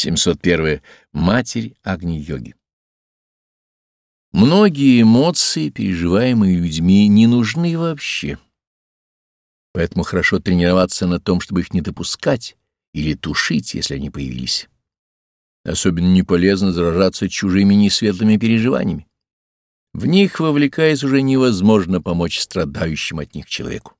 701. Матерь Агни-йоги. Многие эмоции, переживаемые людьми, не нужны вообще. Поэтому хорошо тренироваться на том, чтобы их не допускать или тушить, если они появились. Особенно не полезно заражаться чужими несветлыми переживаниями. В них, вовлекаясь, уже невозможно помочь страдающему от них человеку.